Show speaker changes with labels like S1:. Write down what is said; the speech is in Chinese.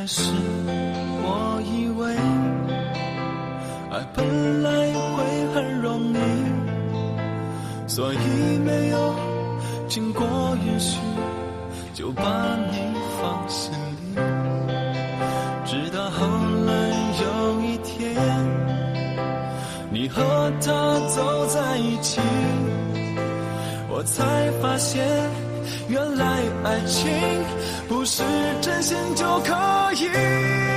S1: 开始，我以为爱本来会很容易，所以没有经过允许就把你放心里。直到后来有一天，你和他走在一起，我才发现，原来爱情不是真心就可以。